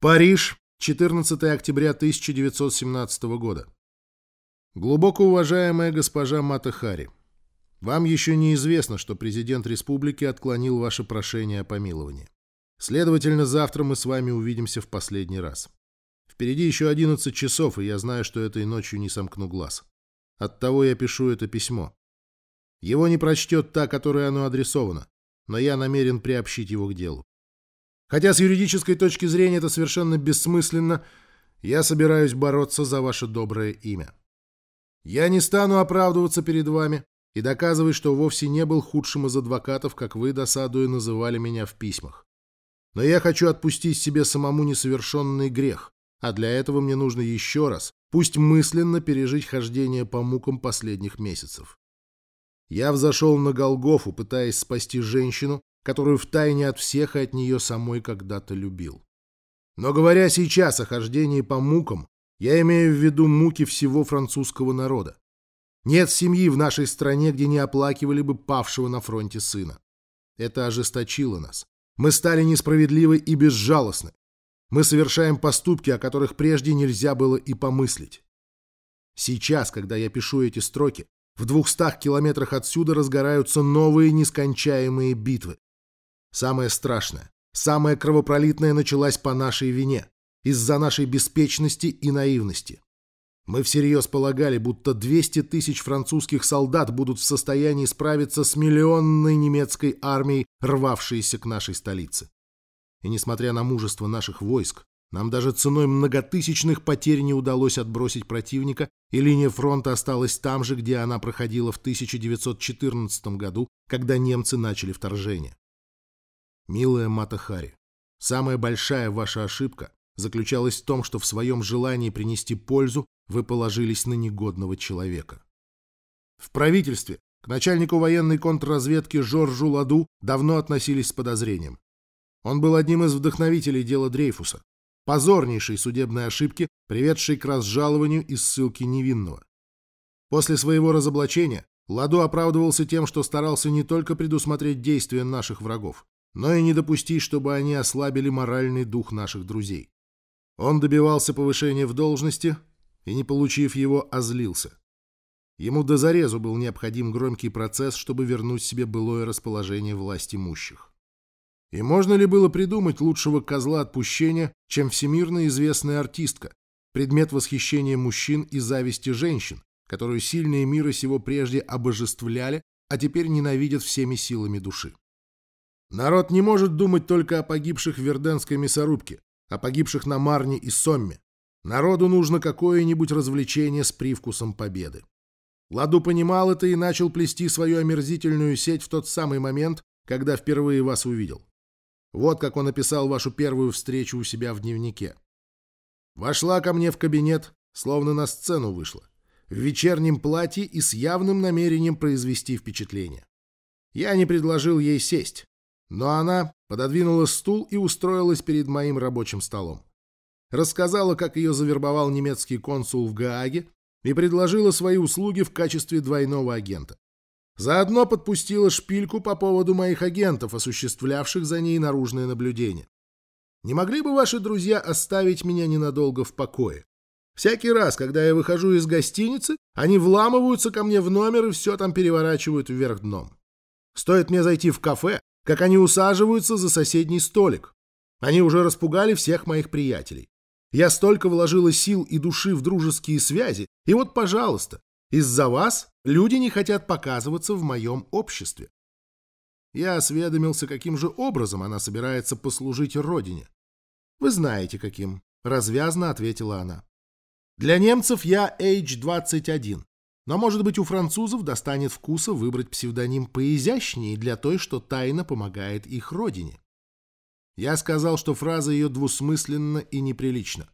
Париж, 14 октября 1917 года. Глубоко уважаемая госпожа Мата Хари, вам еще неизвестно, что президент республики отклонил ваше прошение о помиловании. Следовательно, завтра мы с вами увидимся в последний раз. Впереди еще 11 часов, и я знаю, что этой ночью не сомкну глаз. Оттого я пишу это письмо. Его не прочтет та, которой оно адресовано, но я намерен приобщить его к делу. Хотя с юридической точки зрения это совершенно бессмысленно, я собираюсь бороться за ваше доброе имя. Я не стану оправдываться перед вами и доказывать, что вовсе не был худшим из адвокатов, как вы, досадуя, называли меня в письмах. Но я хочу отпустить себе самому несовершенный грех, а для этого мне нужно еще раз, пусть мысленно, пережить хождение по мукам последних месяцев. Я взошел на Голгофу, пытаясь спасти женщину, которую втайне от всех и от нее самой когда-то любил. Но говоря сейчас о хождении по мукам, я имею в виду муки всего французского народа. Нет семьи в нашей стране, где не оплакивали бы павшего на фронте сына. Это ожесточило нас. Мы стали несправедливы и безжалостны. Мы совершаем поступки, о которых прежде нельзя было и помыслить. Сейчас, когда я пишу эти строки, в двухстах километрах отсюда разгораются новые нескончаемые битвы. Самое страшное, самое кровопролитное началось по нашей вине, из-за нашей беспечности и наивности. Мы всерьез полагали, будто 200 тысяч французских солдат будут в состоянии справиться с миллионной немецкой армией, рвавшейся к нашей столице. И несмотря на мужество наших войск, нам даже ценой многотысячных потерь не удалось отбросить противника, и линия фронта осталась там же, где она проходила в 1914 году, когда немцы начали вторжение. Милая Матахари, самая большая ваша ошибка заключалась в том, что в своем желании принести пользу вы положились на негодного человека. В правительстве к начальнику военной контрразведки Жоржу Ладу давно относились с подозрением. Он был одним из вдохновителей дела Дрейфуса, позорнейшей судебной ошибки, приведшей к разжалованию и ссылке невинного. После своего разоблачения Ладу оправдывался тем, что старался не только предусмотреть действия наших врагов, но и не допустить, чтобы они ослабили моральный дух наших друзей. Он добивался повышения в должности и, не получив его, озлился. Ему до зарезу был необходим громкий процесс, чтобы вернуть себе былое расположение власть имущих. И можно ли было придумать лучшего козла отпущения, чем всемирно известная артистка, предмет восхищения мужчин и зависти женщин, которую сильные мира сего прежде обожествляли, а теперь ненавидят всеми силами души? Народ не может думать только о погибших в Верденской мясорубке, о погибших на Марне и Сомме. Народу нужно какое-нибудь развлечение с привкусом победы. Ладу понимал это и начал плести свою омерзительную сеть в тот самый момент, когда впервые вас увидел. Вот как он описал вашу первую встречу у себя в дневнике. Вошла ко мне в кабинет, словно на сцену вышла, в вечернем платье и с явным намерением произвести впечатление. Я не предложил ей сесть, но она пододвинула стул и устроилась перед моим рабочим столом. Рассказала, как ее завербовал немецкий консул в Гааге и предложила свои услуги в качестве двойного агента. Заодно подпустила шпильку по поводу моих агентов, осуществлявших за ней наружное наблюдение. Не могли бы ваши друзья оставить меня ненадолго в покое? Всякий раз, когда я выхожу из гостиницы, они вламываются ко мне в номер и все там переворачивают вверх дном. Стоит мне зайти в кафе, как они усаживаются за соседний столик. Они уже распугали всех моих приятелей. Я столько вложила сил и души в дружеские связи, и вот, пожалуйста, из-за вас люди не хотят показываться в моем обществе. Я осведомился, каким же образом она собирается послужить родине. Вы знаете, каким, развязно ответила она. Для немцев я H21, но, может быть, у французов достанет вкуса выбрать псевдоним поизящнее для той, что тайно помогает их родине. Я сказал, что фраза ее двусмысленна и неприлична.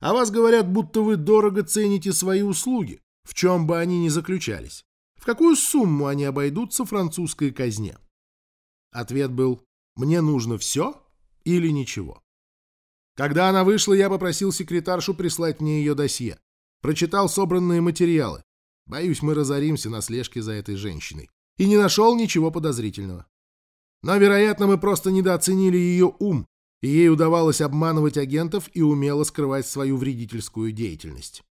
А вас говорят, будто вы дорого цените свои услуги, в чем бы они ни заключались. В какую сумму они обойдутся французской казне? Ответ был «Мне нужно все или ничего». Когда она вышла, я попросил секретаршу прислать мне ее досье. Прочитал собранные материалы. Боюсь, мы разоримся на слежке за этой женщиной. И не нашел ничего подозрительного. Но, вероятно, мы просто недооценили ее ум, и ей удавалось обманывать агентов и умело скрывать свою вредительскую деятельность.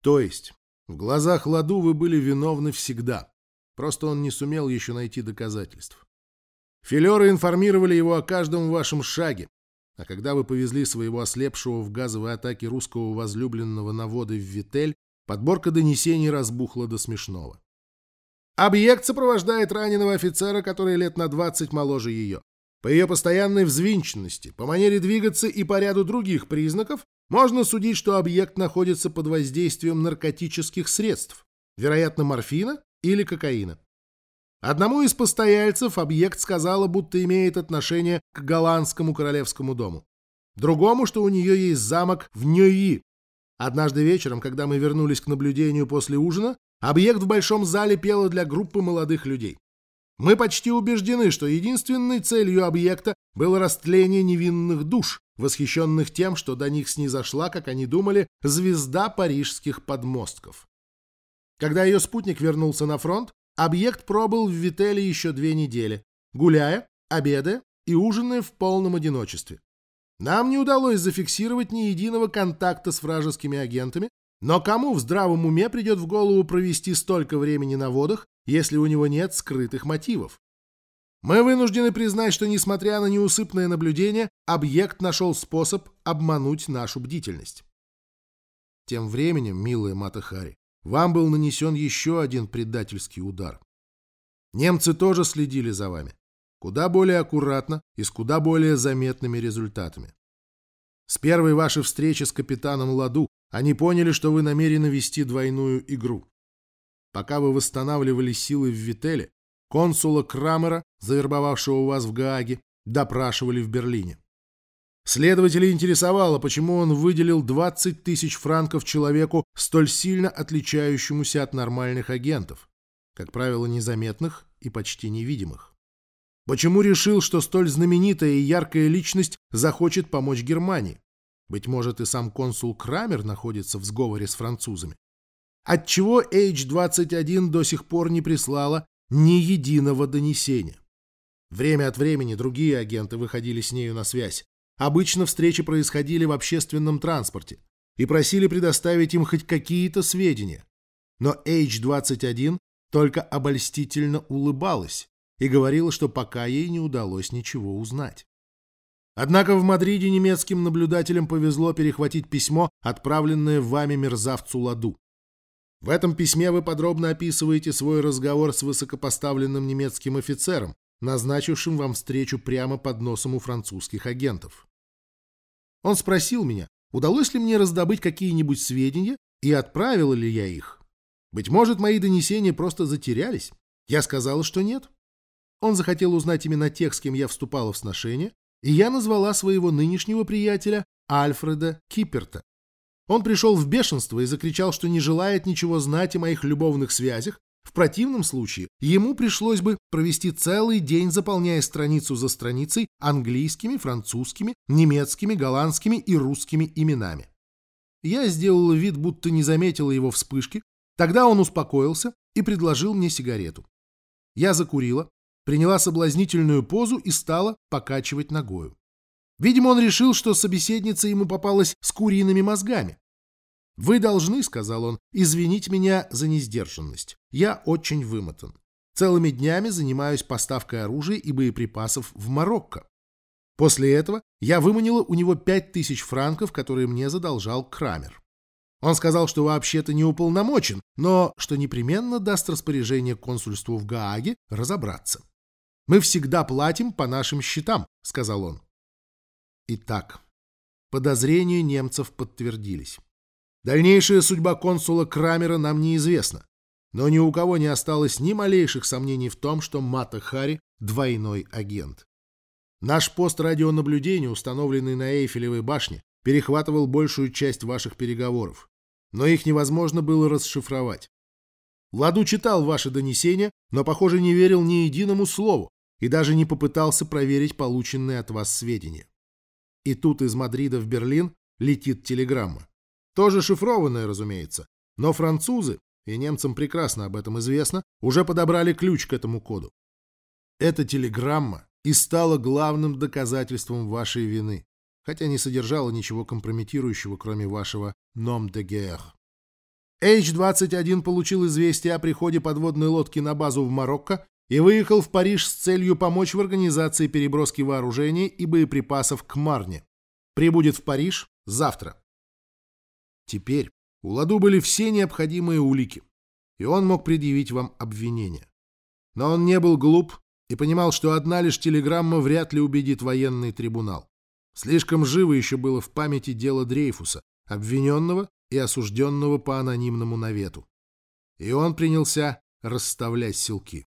То есть, в глазах Ладу вы были виновны всегда. Просто он не сумел еще найти доказательств. Филеры информировали его о каждом вашем шаге, а когда вы повезли своего ослепшего в газовой атаке русского возлюбленного на воды в Витель, подборка донесений разбухла до смешного. Объект сопровождает раненого офицера, который лет на 20 моложе ее. По ее постоянной взвинченности, по манере двигаться и по ряду других признаков можно судить, что объект находится под воздействием наркотических средств, вероятно, морфина или кокаина. Одному из постояльцев объект сказала, будто имеет отношение к голландскому королевскому дому. Другому, что у нее есть замок в Ньюи. Однажды вечером, когда мы вернулись к наблюдению после ужина, объект в большом зале пела для группы молодых людей. Мы почти убеждены, что единственной целью объекта было растление невинных душ, восхищенных тем, что до них снизошла, как они думали, звезда парижских подмостков. Когда ее спутник вернулся на фронт, объект пробыл в Вителе еще две недели, гуляя, обедая и ужиная в полном одиночестве. Нам не удалось зафиксировать ни единого контакта с вражескими агентами, но кому в здравом уме придет в голову провести столько времени на водах, если у него нет скрытых мотивов? Мы вынуждены признать, что, несмотря на неусыпное наблюдение, объект нашел способ обмануть нашу бдительность. Тем временем, милая Матахари, вам был нанесен еще один предательский удар. Немцы тоже следили за вами. Куда более аккуратно и с куда более заметными результатами. С первой вашей встречи с капитаном Ладу они поняли, что вы намерены вести двойную игру. Пока вы восстанавливали силы в Вителе, консула Крамера, завербовавшего вас в Гааге, допрашивали в Берлине. Следователей интересовало, почему он выделил 20 тысяч франков человеку, столь сильно отличающемуся от нормальных агентов, как правило, незаметных и почти невидимых. Почему решил, что столь знаменитая и яркая личность захочет помочь Германии? Быть может, и сам консул Крамер находится в сговоре с французами. Отчего H-21 до сих пор не прислала ни единого донесения. Время от времени другие агенты выходили с нею на связь. Обычно встречи происходили в общественном транспорте и просили предоставить им хоть какие-то сведения. Но H-21 только обольстительно улыбалась и говорила, что пока ей не удалось ничего узнать. Однако в Мадриде немецким наблюдателям повезло перехватить письмо, отправленное вами мерзавцу Ладу. В этом письме вы подробно описываете свой разговор с высокопоставленным немецким офицером, назначившим вам встречу прямо под носом у французских агентов. Он спросил меня, удалось ли мне раздобыть какие-нибудь сведения и отправил ли я их. Быть может, мои донесения просто затерялись. Я сказала, что нет. Он захотел узнать именно тех, с кем я вступала в сношение, и я назвала своего нынешнего приятеля Альфреда Киперта. Он пришел в бешенство и закричал, что не желает ничего знать о моих любовных связях. В противном случае ему пришлось бы провести целый день, заполняя страницу за страницей английскими, французскими, немецкими, голландскими и русскими именами. Я сделала вид, будто не заметила его вспышки. Тогда он успокоился и предложил мне сигарету. Я закурила, приняла соблазнительную позу и стала покачивать ногою. Видимо, он решил, что собеседница ему попалась с куриными мозгами. «Вы должны, — сказал он, — извинить меня за несдержанность. Я очень вымотан. Целыми днями занимаюсь поставкой оружия и боеприпасов в Марокко. После этого я выманила у него пять тысяч франков, которые мне задолжал Крамер. Он сказал, что вообще-то не уполномочен, но что непременно даст распоряжение консульству в Гааге разобраться. «Мы всегда платим по нашим счетам», — сказал он. Итак, подозрения немцев подтвердились. Дальнейшая судьба консула Крамера нам неизвестна, но ни у кого не осталось ни малейших сомнений в том, что Мата Хари – двойной агент. Наш пост радионаблюдения, установленный на Эйфелевой башне, перехватывал большую часть ваших переговоров, но их невозможно было расшифровать. Ладу читал ваши донесения, но, похоже, не верил ни единому слову и даже не попытался проверить полученные от вас сведения. И тут из Мадрида в Берлин летит телеграмма. Тоже шифрованная, разумеется. Но французы, и немцам прекрасно об этом известно, уже подобрали ключ к этому коду. Эта телеграмма и стало главным доказательством вашей вины, хотя не содержало ничего компрометирующего, кроме вашего «ном де guerre». H-21 получил известие о приходе подводной лодки на базу в Марокко и выехал в Париж с целью помочь в организации переброски вооружений и боеприпасов к Марне. Прибудет в Париж завтра. Теперь у Ладу были все необходимые улики, и он мог предъявить вам обвинение. Но он не был глуп и понимал, что одна лишь телеграмма вряд ли убедит военный трибунал. Слишком живо еще было в памяти дело Дрейфуса, обвиненного и осужденного по анонимному навету. И он принялся расставлять силки.